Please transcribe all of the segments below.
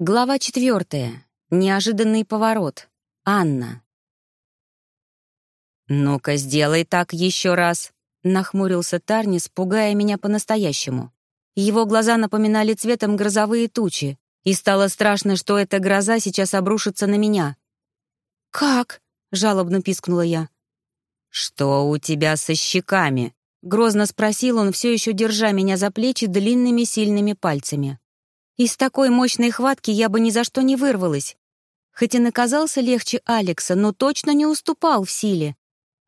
Глава четвертая. Неожиданный поворот. Анна. «Ну-ка, сделай так еще раз», — нахмурился Тарнис, пугая меня по-настоящему. Его глаза напоминали цветом грозовые тучи, и стало страшно, что эта гроза сейчас обрушится на меня. «Как?» — жалобно пискнула я. «Что у тебя со щеками?» — грозно спросил он, все еще держа меня за плечи длинными сильными пальцами. Из такой мощной хватки я бы ни за что не вырвалась. Хоть и наказался легче Алекса, но точно не уступал в силе.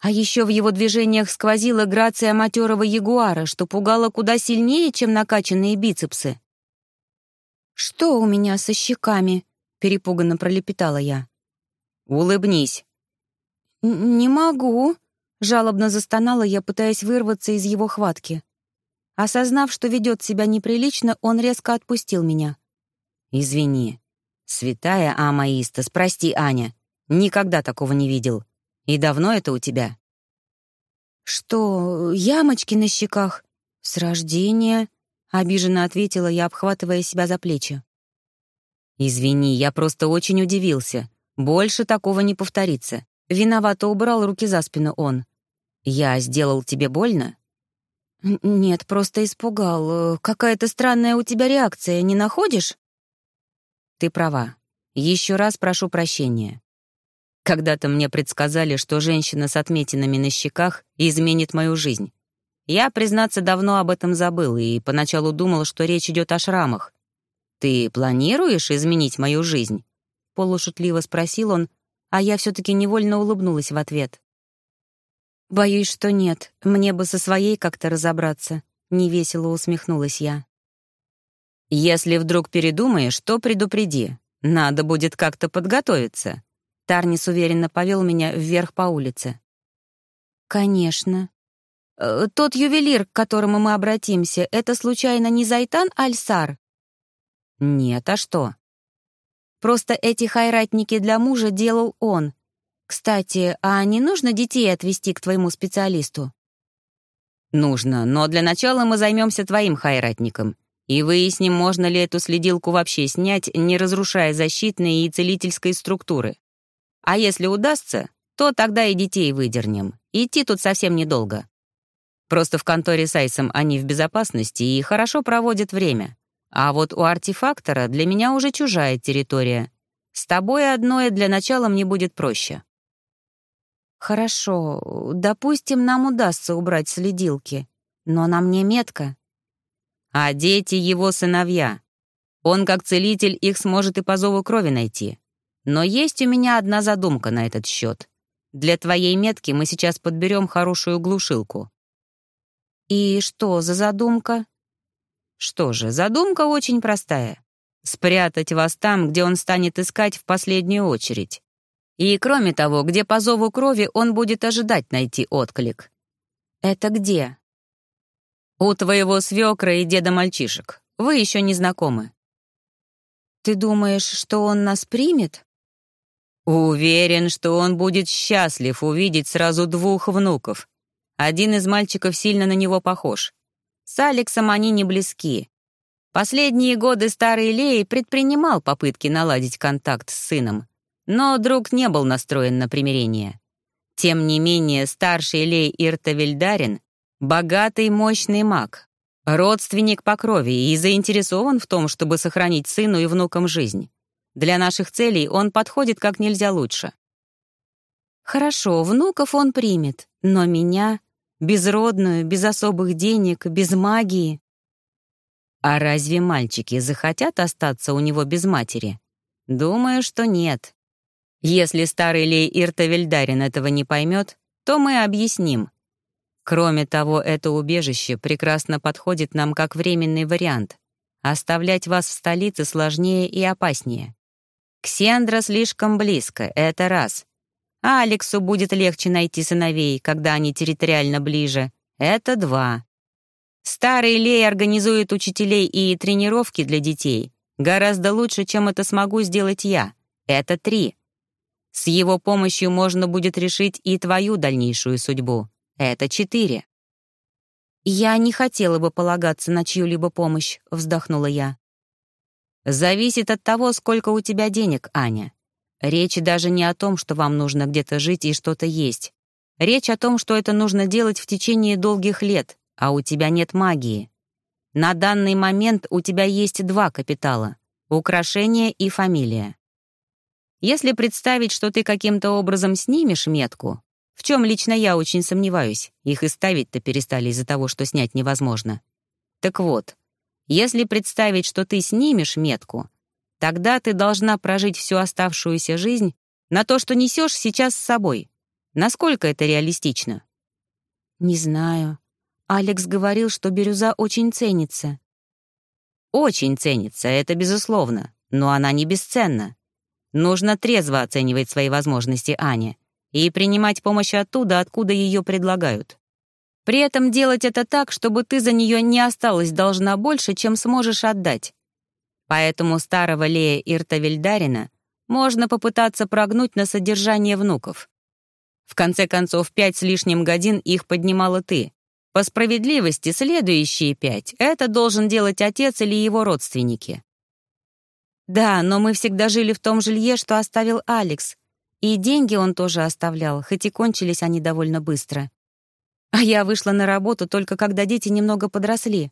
А еще в его движениях сквозила грация матерого ягуара, что пугало куда сильнее, чем накачанные бицепсы. «Что у меня со щеками?» — перепуганно пролепетала я. «Улыбнись». «Не могу», — жалобно застонала я, пытаясь вырваться из его хватки. Осознав, что ведет себя неприлично, он резко отпустил меня. «Извини. Святая Амаистас, прости, Аня. Никогда такого не видел. И давно это у тебя?» «Что, ямочки на щеках? С рождения?» — обиженно ответила я, обхватывая себя за плечи. «Извини, я просто очень удивился. Больше такого не повторится». Виновато убрал руки за спину он. «Я сделал тебе больно?» «Нет, просто испугал. Какая-то странная у тебя реакция, не находишь?» «Ты права. Еще раз прошу прощения. Когда-то мне предсказали, что женщина с отметинами на щеках изменит мою жизнь. Я, признаться, давно об этом забыл и поначалу думал, что речь идет о шрамах. «Ты планируешь изменить мою жизнь?» — полушутливо спросил он, а я все-таки невольно улыбнулась в ответ. «Боюсь, что нет. Мне бы со своей как-то разобраться», — невесело усмехнулась я. «Если вдруг передумаешь, то предупреди. Надо будет как-то подготовиться». Тарнис уверенно повел меня вверх по улице. «Конечно. Э, тот ювелир, к которому мы обратимся, это случайно не Зайтан Альсар?» «Нет, а что?» «Просто эти хайратники для мужа делал он. «Кстати, а не нужно детей отвезти к твоему специалисту?» «Нужно, но для начала мы займемся твоим хайратником и выясним, можно ли эту следилку вообще снять, не разрушая защитной и целительской структуры. А если удастся, то тогда и детей выдернем. Идти тут совсем недолго. Просто в конторе с Айсом они в безопасности и хорошо проводят время. А вот у артефактора для меня уже чужая территория. С тобой одное для начала мне будет проще. «Хорошо, допустим, нам удастся убрать следилки, но на мне метка». «А дети его сыновья. Он, как целитель, их сможет и по зову крови найти. Но есть у меня одна задумка на этот счет. Для твоей метки мы сейчас подберем хорошую глушилку». «И что за задумка?» «Что же, задумка очень простая. Спрятать вас там, где он станет искать в последнюю очередь. И, кроме того, где по зову крови он будет ожидать найти отклик. «Это где?» «У твоего свекра и деда мальчишек. Вы еще не знакомы». «Ты думаешь, что он нас примет?» «Уверен, что он будет счастлив увидеть сразу двух внуков. Один из мальчиков сильно на него похож. С Алексом они не близки. Последние годы старый Лей предпринимал попытки наладить контакт с сыном, но друг не был настроен на примирение. Тем не менее, старший Лей Иртавельдарин — богатый, мощный маг, родственник по крови и заинтересован в том, чтобы сохранить сыну и внукам жизнь. Для наших целей он подходит как нельзя лучше. Хорошо, внуков он примет, но меня, безродную, без особых денег, без магии. А разве мальчики захотят остаться у него без матери? Думаю, что нет. Если старый Лей Иртавельдарин этого не поймет, то мы объясним. Кроме того, это убежище прекрасно подходит нам как временный вариант. Оставлять вас в столице сложнее и опаснее. Ксендра слишком близко, это раз. А Алексу будет легче найти сыновей, когда они территориально ближе. Это два. Старый Лей организует учителей и тренировки для детей. Гораздо лучше, чем это смогу сделать я. Это три. С его помощью можно будет решить и твою дальнейшую судьбу. Это четыре». «Я не хотела бы полагаться на чью-либо помощь», — вздохнула я. Зависит от того, сколько у тебя денег, Аня. Речь даже не о том, что вам нужно где-то жить и что-то есть. Речь о том, что это нужно делать в течение долгих лет, а у тебя нет магии. На данный момент у тебя есть два капитала — украшение и фамилия. Если представить, что ты каким-то образом снимешь метку, в чем лично я очень сомневаюсь, их и ставить-то перестали из-за того, что снять невозможно. Так вот, если представить, что ты снимешь метку, тогда ты должна прожить всю оставшуюся жизнь на то, что несешь сейчас с собой. Насколько это реалистично? Не знаю. Алекс говорил, что бирюза очень ценится. Очень ценится, это безусловно, но она не бесценна. Нужно трезво оценивать свои возможности, Аня и принимать помощь оттуда, откуда ее предлагают. При этом делать это так, чтобы ты за нее не осталась должна больше, чем сможешь отдать. Поэтому старого Лея Иртавельдарина можно попытаться прогнуть на содержание внуков. В конце концов, пять с лишним годин их поднимала ты. По справедливости, следующие пять — это должен делать отец или его родственники. Да, но мы всегда жили в том жилье, что оставил Алекс, и деньги он тоже оставлял, хоть и кончились они довольно быстро. А я вышла на работу только когда дети немного подросли.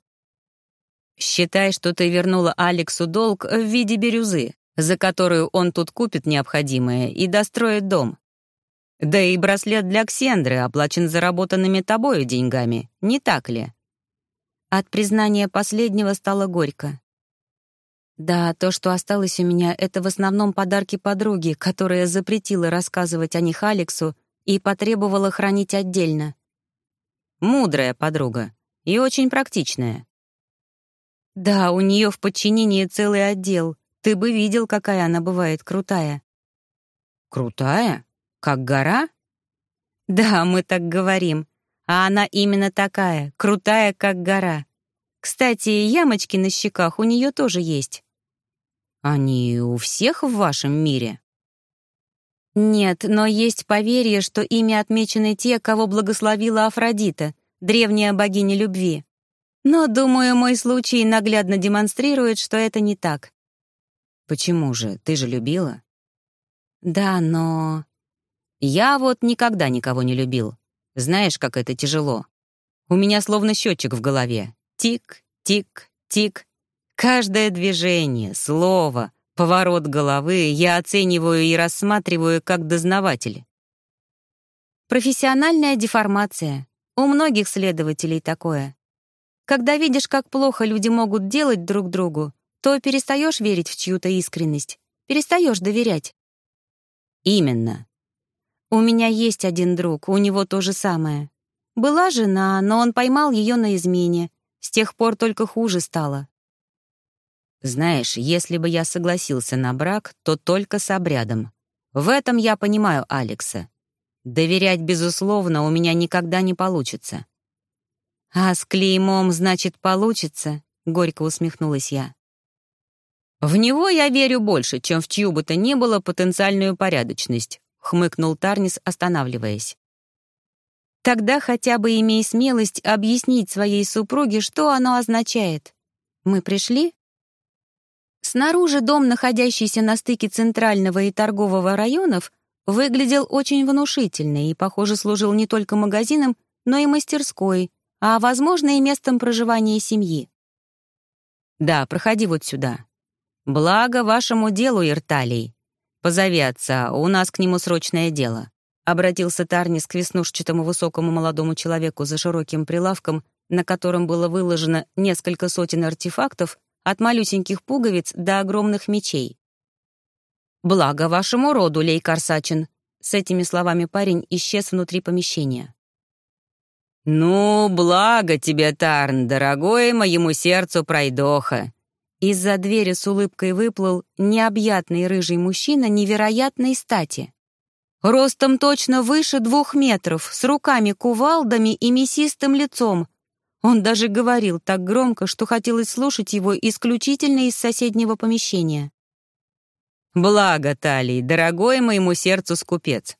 Считай, что ты вернула Алексу долг в виде бирюзы, за которую он тут купит необходимое и достроит дом. Да и браслет для Ксендры оплачен заработанными тобою деньгами, не так ли? От признания последнего стало горько. Да, то, что осталось у меня, это в основном подарки подруги, которая запретила рассказывать о них Алексу и потребовала хранить отдельно. Мудрая подруга и очень практичная. Да, у нее в подчинении целый отдел. Ты бы видел, какая она бывает крутая. Крутая? Как гора? Да, мы так говорим. А она именно такая, крутая, как гора. Кстати, ямочки на щеках у нее тоже есть. Они у всех в вашем мире? Нет, но есть поверье, что ими отмечены те, кого благословила Афродита, древняя богиня любви. Но, думаю, мой случай наглядно демонстрирует, что это не так. Почему же? Ты же любила? Да, но... Я вот никогда никого не любил. Знаешь, как это тяжело. У меня словно счетчик в голове. Тик, тик, тик. Каждое движение, слово, поворот головы я оцениваю и рассматриваю как дознаватель. Профессиональная деформация. У многих следователей такое. Когда видишь, как плохо люди могут делать друг другу, то перестаешь верить в чью-то искренность, перестаешь доверять. Именно. У меня есть один друг, у него то же самое. Была жена, но он поймал ее на измене. С тех пор только хуже стало. Знаешь, если бы я согласился на брак, то только с обрядом. В этом я понимаю Алекса. Доверять, безусловно, у меня никогда не получится. «А с клеймом, значит, получится?» — горько усмехнулась я. «В него я верю больше, чем в чью бы то ни было потенциальную порядочность», — хмыкнул Тарнис, останавливаясь. «Тогда хотя бы имей смелость объяснить своей супруге, что оно означает. Мы пришли?» Снаружи дом, находящийся на стыке центрального и торгового районов, выглядел очень внушительно и, похоже, служил не только магазином, но и мастерской, а, возможно, и местом проживания семьи. «Да, проходи вот сюда. Благо вашему делу, Ирталий. Позови отца, у нас к нему срочное дело», — обратился Тарнис к веснушчатому высокому молодому человеку за широким прилавком, на котором было выложено несколько сотен артефактов, от малюсеньких пуговиц до огромных мечей. «Благо вашему роду, Лей Корсачин!» С этими словами парень исчез внутри помещения. «Ну, благо тебе, Тарн, дорогой моему сердцу пройдоха!» Из-за двери с улыбкой выплыл необъятный рыжий мужчина невероятной стати. Ростом точно выше двух метров, с руками-кувалдами и мясистым лицом, он даже говорил так громко, что хотелось слушать его исключительно из соседнего помещения. «Благо, Талий, дорогой моему сердцу скупец.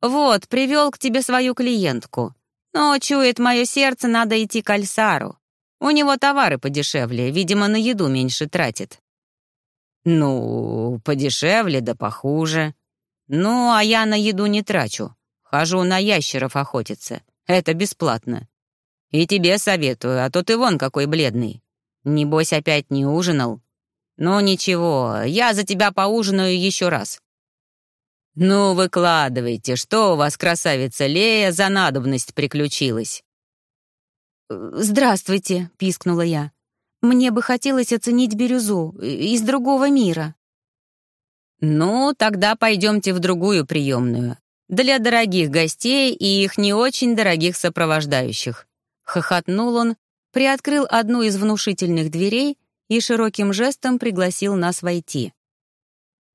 Вот, привел к тебе свою клиентку. Но, чует мое сердце, надо идти к Альсару. У него товары подешевле, видимо, на еду меньше тратит». «Ну, подешевле да похуже. Ну, а я на еду не трачу. Хожу на ящеров охотиться. Это бесплатно. И тебе советую, а то ты вон какой бледный. Небось, опять не ужинал? Ну, ничего, я за тебя поужинаю еще раз. «Ну, выкладывайте, что у вас, красавица Лея, за надобность приключилась?» «Здравствуйте», — пискнула я. «Мне бы хотелось оценить бирюзу из другого мира». «Ну, тогда пойдемте в другую приемную. Для дорогих гостей и их не очень дорогих сопровождающих». Хохотнул он, приоткрыл одну из внушительных дверей и широким жестом пригласил нас войти.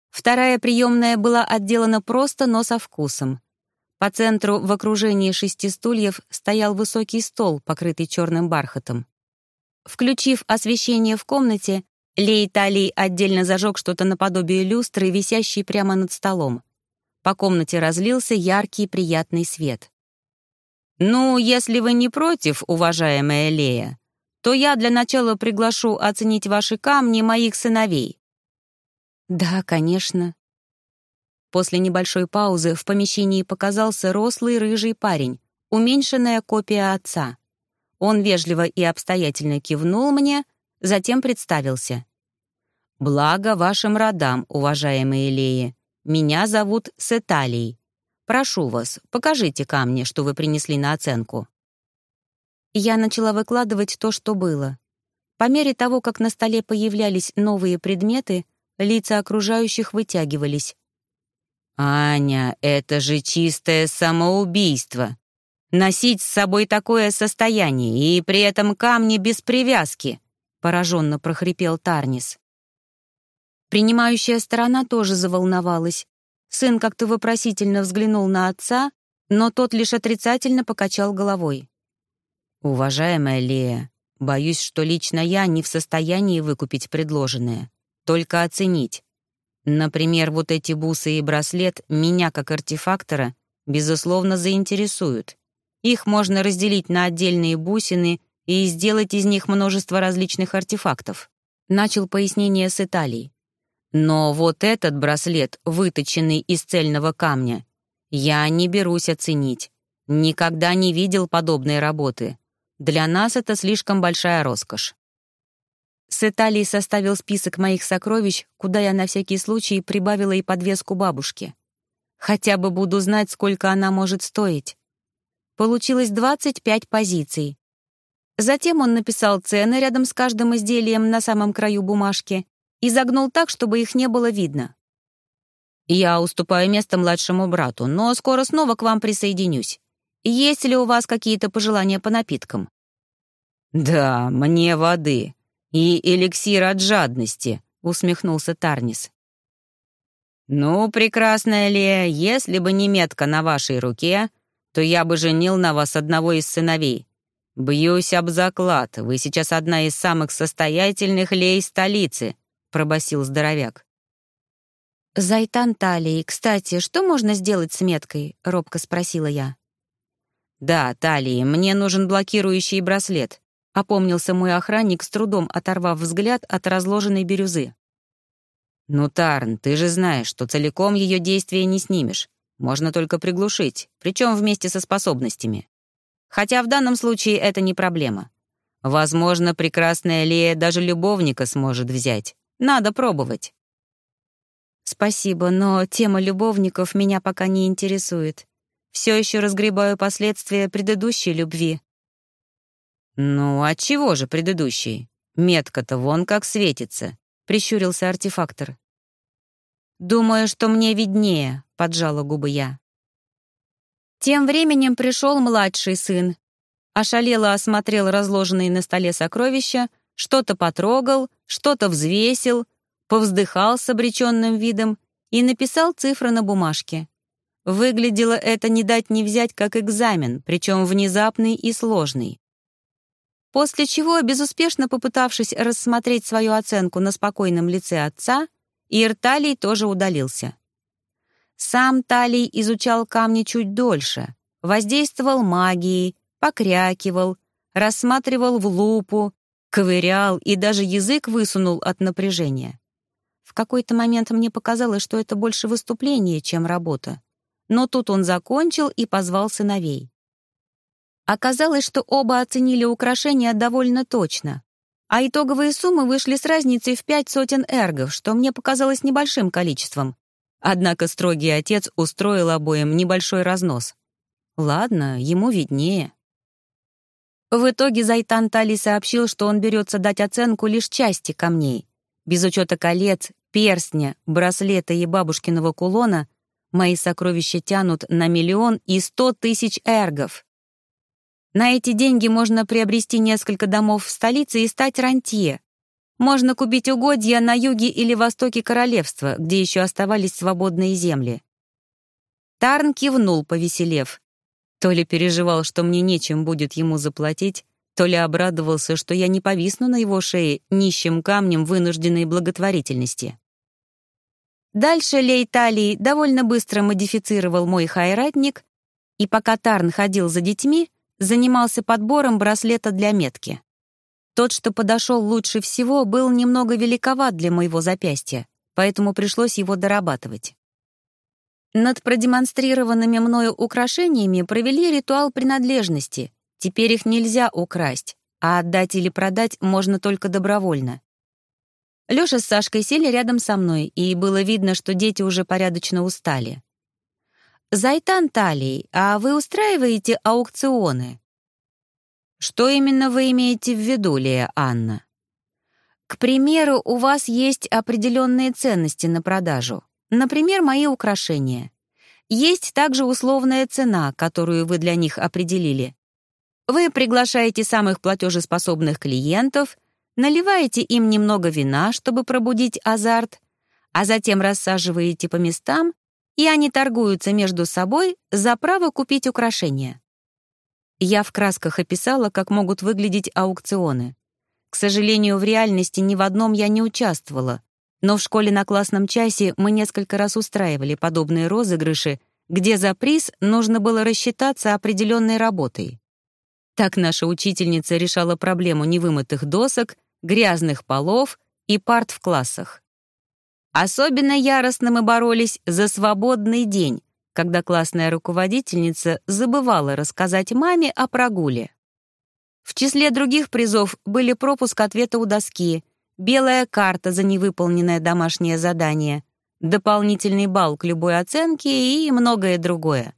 Вторая приемная была отделана просто, но со вкусом. По центру в окружении шести стульев стоял высокий стол, покрытый черным бархатом. Включив освещение в комнате, Лей Талий отдельно зажег что-то наподобие люстры, висящей прямо над столом. По комнате разлился яркий приятный свет. «Ну, если вы не против, уважаемая Лея, то я для начала приглашу оценить ваши камни моих сыновей. «Да, конечно». После небольшой паузы в помещении показался рослый рыжий парень, уменьшенная копия отца. Он вежливо и обстоятельно кивнул мне, затем представился. «Благо вашим родам, уважаемые Леи. Меня зовут Сеталий. Прошу вас, покажите камни, что вы принесли на оценку». Я начала выкладывать то, что было. По мере того, как на столе появлялись новые предметы, Лица окружающих вытягивались. «Аня, это же чистое самоубийство! Носить с собой такое состояние и при этом камни без привязки!» — пораженно прохрипел Тарнис. Принимающая сторона тоже заволновалась. Сын как-то вопросительно взглянул на отца, но тот лишь отрицательно покачал головой. «Уважаемая Лея, боюсь, что лично я не в состоянии выкупить предложенное только оценить. Например, вот эти бусы и браслет меня, как артефактора, безусловно, заинтересуют. Их можно разделить на отдельные бусины и сделать из них множество различных артефактов. Начал пояснение с Италии. Но вот этот браслет, выточенный из цельного камня, я не берусь оценить. Никогда не видел подобной работы. Для нас это слишком большая роскошь. С Италии составил список моих сокровищ, куда я на всякий случай прибавила и подвеску бабушки. Хотя бы буду знать, сколько она может стоить. Получилось 25 позиций. Затем он написал цены рядом с каждым изделием на самом краю бумажки и загнул так, чтобы их не было видно. «Я уступаю место младшему брату, но скоро снова к вам присоединюсь. Есть ли у вас какие-то пожелания по напиткам?» «Да, мне воды», «И эликсир от жадности», — усмехнулся Тарнис. «Ну, прекрасная Лея, если бы не метка на вашей руке, то я бы женил на вас одного из сыновей. Бьюсь об заклад, вы сейчас одна из самых состоятельных лей столицы», — пробасил здоровяк. «Зайтан Талии, кстати, что можно сделать с меткой?» — робко спросила я. «Да, Талии, мне нужен блокирующий браслет. — опомнился мой охранник, с трудом оторвав взгляд от разложенной бирюзы. «Ну, Тарн, ты же знаешь, что целиком ее действие не снимешь. Можно только приглушить, причем вместе со способностями. Хотя в данном случае это не проблема. Возможно, прекрасная Лея даже любовника сможет взять. Надо пробовать». «Спасибо, но тема любовников меня пока не интересует. Все еще разгребаю последствия предыдущей любви», «Ну, а чего же предыдущий? Метка-то вон как светится», — прищурился артефактор. «Думаю, что мне виднее», — поджала губы я. Тем временем пришел младший сын. Ошалело осмотрел разложенные на столе сокровища, что-то потрогал, что-то взвесил, повздыхал с обреченным видом и написал цифры на бумажке. Выглядело это не дать не взять, как экзамен, причем внезапный и сложный. После чего, безуспешно попытавшись рассмотреть свою оценку на спокойном лице отца, Ирталий тоже удалился. Сам Талий изучал камни чуть дольше, воздействовал магией, покрякивал, рассматривал в лупу, ковырял и даже язык высунул от напряжения. В какой-то момент мне показалось, что это больше выступление, чем работа. Но тут он закончил и позвал сыновей. Оказалось, что оба оценили украшения довольно точно. А итоговые суммы вышли с разницей в пять сотен эргов, что мне показалось небольшим количеством. Однако строгий отец устроил обоим небольшой разнос. Ладно, ему виднее. В итоге Зайтан Тали сообщил, что он берется дать оценку лишь части камней. Без учета колец, перстня, браслета и бабушкиного кулона мои сокровища тянут на миллион и сто тысяч эргов. На эти деньги можно приобрести несколько домов в столице и стать рантье. Можно купить угодья на юге или востоке королевства, где еще оставались свободные земли. Тарн кивнул, повеселев. То ли переживал, что мне нечем будет ему заплатить, то ли обрадовался, что я не повисну на его шее нищим камнем вынужденной благотворительности. Дальше Лей Талий довольно быстро модифицировал мой хайратник, и пока Тарн ходил за детьми, занимался подбором браслета для метки. Тот, что подошел лучше всего, был немного великоват для моего запястья, поэтому пришлось его дорабатывать. Над продемонстрированными мною украшениями провели ритуал принадлежности. Теперь их нельзя украсть, а отдать или продать можно только добровольно. Лёша с Сашкой сели рядом со мной, и было видно, что дети уже порядочно устали. «Зайтан Талий, а вы устраиваете аукционы?» «Что именно вы имеете в виду, Лея Анна?» «К примеру, у вас есть определенные ценности на продажу. Например, мои украшения. Есть также условная цена, которую вы для них определили. Вы приглашаете самых платежеспособных клиентов, наливаете им немного вина, чтобы пробудить азарт, а затем рассаживаете по местам и они торгуются между собой за право купить украшения. Я в красках описала, как могут выглядеть аукционы. К сожалению, в реальности ни в одном я не участвовала, но в школе на классном часе мы несколько раз устраивали подобные розыгрыши, где за приз нужно было рассчитаться определенной работой. Так наша учительница решала проблему невымытых досок, грязных полов и парт в классах. Особенно яростно мы боролись за свободный день, когда классная руководительница забывала рассказать маме о прогуле. В числе других призов были пропуск ответа у доски, белая карта за невыполненное домашнее задание, дополнительный балл к любой оценке и многое другое.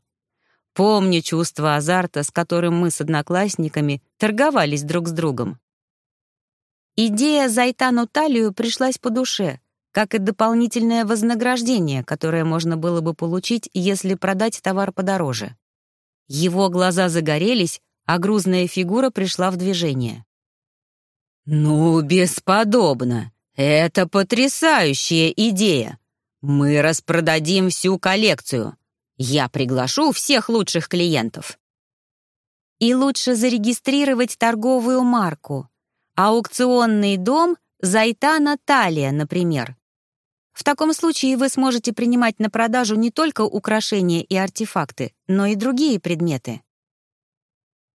Помню чувство азарта, с которым мы с одноклассниками торговались друг с другом. Идея Зайтану Талию пришлась по душе — как и дополнительное вознаграждение, которое можно было бы получить, если продать товар подороже. Его глаза загорелись, а грузная фигура пришла в движение. «Ну, бесподобно! Это потрясающая идея! Мы распродадим всю коллекцию. Я приглашу всех лучших клиентов». И лучше зарегистрировать торговую марку. Аукционный дом Зайтана Талия, например. В таком случае вы сможете принимать на продажу не только украшения и артефакты, но и другие предметы.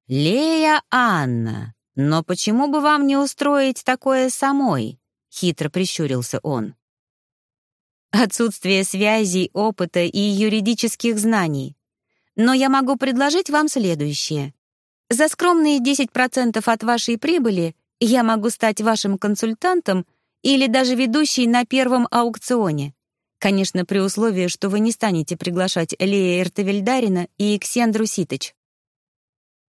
«Лея Анна, но почему бы вам не устроить такое самой?» — хитро прищурился он. «Отсутствие связей, опыта и юридических знаний. Но я могу предложить вам следующее. За скромные 10% от вашей прибыли я могу стать вашим консультантом или даже ведущий на первом аукционе. Конечно, при условии, что вы не станете приглашать Лея Эртевельдарина и Ксендру Ситыч.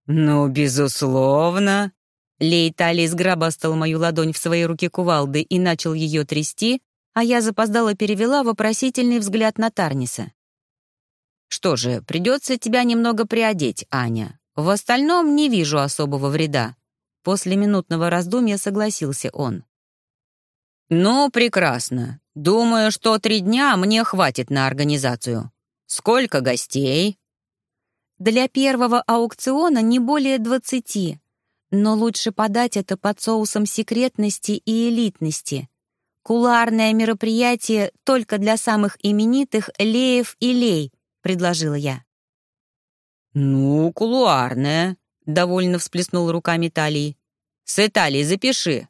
«Ну, безусловно». Лей Талий сгробастал мою ладонь в своей руке кувалды и начал ее трясти, а я запоздала перевела вопросительный взгляд на Тарниса. «Что же, придется тебя немного приодеть, Аня. В остальном не вижу особого вреда». После минутного раздумья согласился он. «Ну, прекрасно. Думаю, что три дня мне хватит на организацию. Сколько гостей?» «Для первого аукциона не более двадцати. Но лучше подать это под соусом секретности и элитности. Куларное мероприятие только для самых именитых Леев и Лей», — предложила я. «Ну, кулуарное», — довольно всплеснул руками Талии. «С Италии запиши.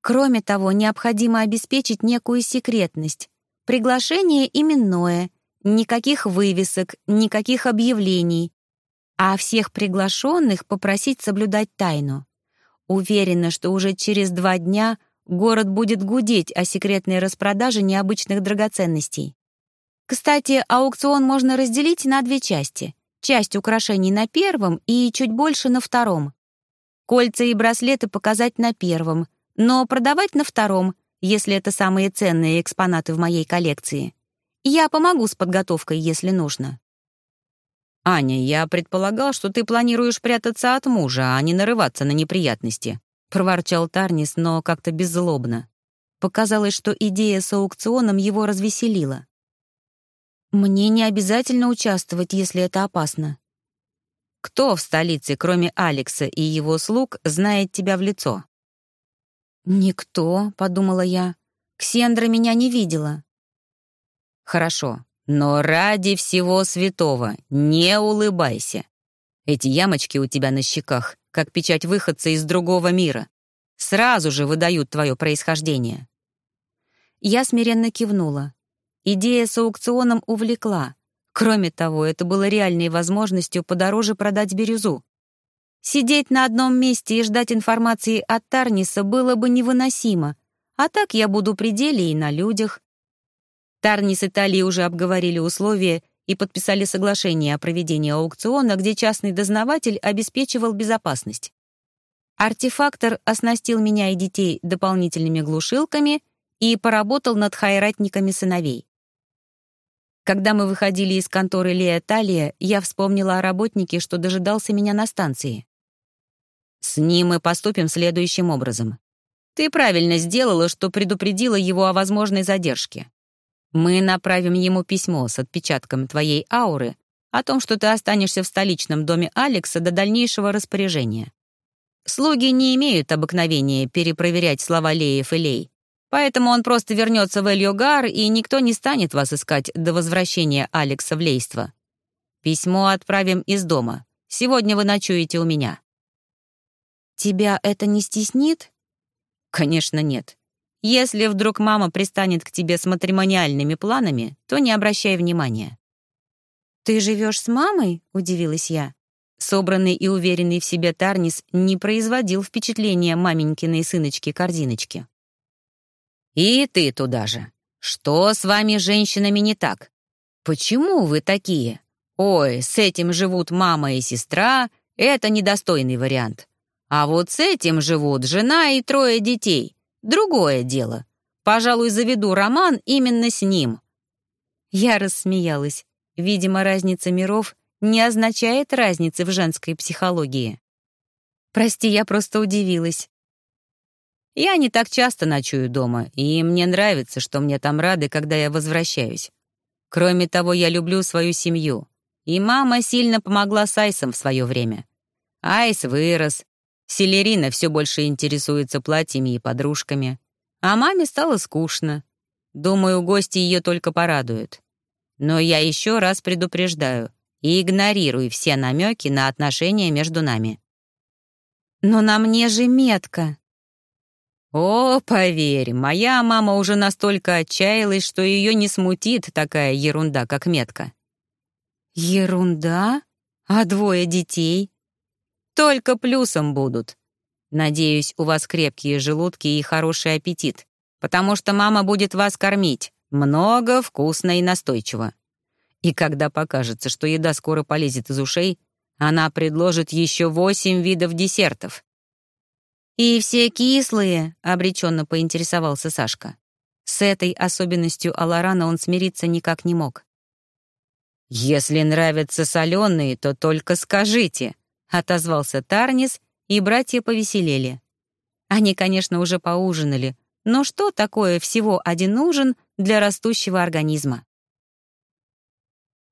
Кроме того, необходимо обеспечить некую секретность. Приглашение именное, никаких вывесок, никаких объявлений. А всех приглашенных попросить соблюдать тайну. Уверена, что уже через два дня город будет гудеть о секретной распродаже необычных драгоценностей. Кстати, аукцион можно разделить на две части. Часть украшений на первом и чуть больше на втором. Кольца и браслеты показать на первом, но продавать на втором, если это самые ценные экспонаты в моей коллекции. Я помогу с подготовкой, если нужно. «Аня, я предполагал, что ты планируешь прятаться от мужа, а не нарываться на неприятности», — проворчал Тарнис, но как-то беззлобно. Показалось, что идея с аукционом его развеселила. «Мне не обязательно участвовать, если это опасно». «Кто в столице, кроме Алекса и его слуг, знает тебя в лицо?» «Никто», — подумала я. «Ксендра меня не видела». «Хорошо, но ради всего святого не улыбайся. Эти ямочки у тебя на щеках, как печать выходца из другого мира. Сразу же выдают твое происхождение». Я смиренно кивнула. Идея с аукционом увлекла. Кроме того, это было реальной возможностью подороже продать бирюзу. Сидеть на одном месте и ждать информации от Тарниса было бы невыносимо, а так я буду при деле и на людях. Тарни с Италией уже обговорили условия и подписали соглашение о проведении аукциона, где частный дознаватель обеспечивал безопасность. Артефактор оснастил меня и детей дополнительными глушилками и поработал над хайратниками сыновей. Когда мы выходили из конторы Лея Талия, я вспомнила о работнике, что дожидался меня на станции. «С ним мы поступим следующим образом. Ты правильно сделала, что предупредила его о возможной задержке. Мы направим ему письмо с отпечатком твоей ауры о том, что ты останешься в столичном доме Алекса до дальнейшего распоряжения. Слуги не имеют обыкновения перепроверять слова Леев и Лей, поэтому он просто вернется в Эльогар, и никто не станет вас искать до возвращения Алекса в Лейство. Письмо отправим из дома. Сегодня вы ночуете у меня». «Тебя это не стеснит?» «Конечно нет. Если вдруг мама пристанет к тебе с матримониальными планами, то не обращай внимания». «Ты живешь с мамой?» — удивилась я. Собранный и уверенный в себе Тарнис не производил впечатления маменькиной сыночки-корзиночки. «И ты туда же. Что с вами, женщинами, не так? Почему вы такие? Ой, с этим живут мама и сестра, это недостойный вариант. А вот с этим живут жена и трое детей. Другое дело. Пожалуй, заведу роман именно с ним». Я рассмеялась. Видимо, разница миров не означает разницы в женской психологии. Прости, я просто удивилась. Я не так часто ночую дома, и мне нравится, что мне там рады, когда я возвращаюсь. Кроме того, я люблю свою семью. И мама сильно помогла с Айсом в свое время. Айс вырос, Селерина все больше интересуется платьями и подружками. А маме стало скучно. Думаю, гости ее только порадуют. Но я еще раз предупреждаю и игнорируй все намеки на отношения между нами. Но на мне же метка. О, поверь, моя мама уже настолько отчаялась, что ее не смутит такая ерунда, как метка. Ерунда? А двое детей? Только плюсом будут. Надеюсь, у вас крепкие желудки и хороший аппетит, потому что мама будет вас кормить. Много, вкусно и настойчиво. И когда покажется, что еда скоро полезет из ушей, она предложит еще восемь видов десертов. «И все кислые», — обреченно поинтересовался Сашка. С этой особенностью Аларана он смириться никак не мог. «Если нравятся соленые, то только скажите», — отозвался Тарнис, и братья повеселели. Они, конечно, уже поужинали, но что такое всего один ужин для растущего организма?